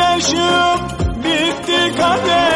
Gözyaşım bitti kader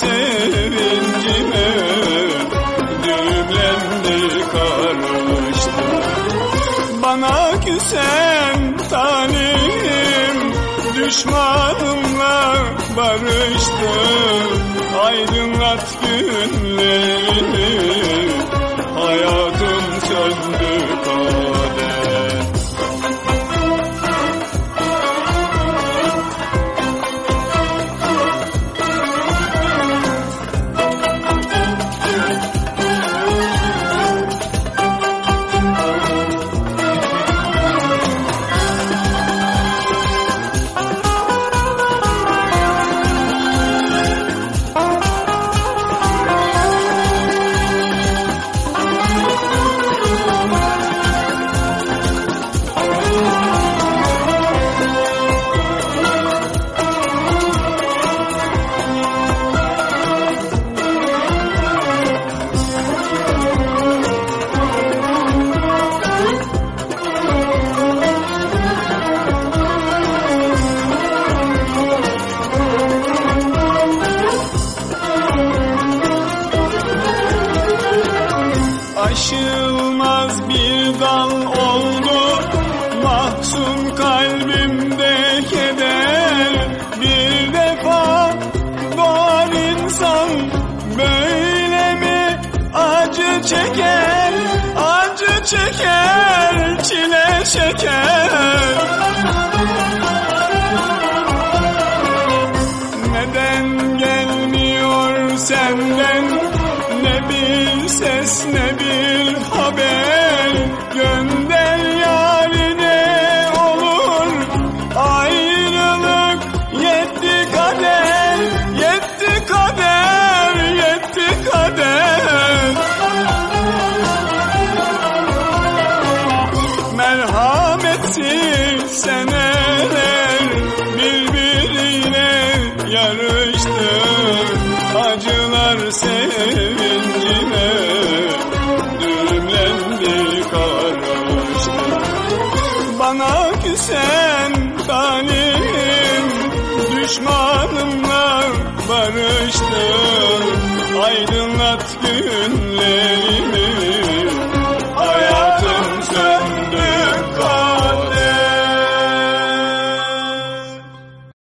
sevincime düğümlendi karıştı. Bana küsen talihim düşmanımla barıştı. Aydınlat günlerimi hayatım söndü Aşılmaz bir dal oldu. Mahzun kalbimde keder. Bir defa doğar insan Böyle mi? Acı çeker Acı çeker Çile çeker. Neden gelmiyor senden? Ne bir ses ne bir Merhametsiz seneler. Birbiriyle yarıştı Acılar sevincine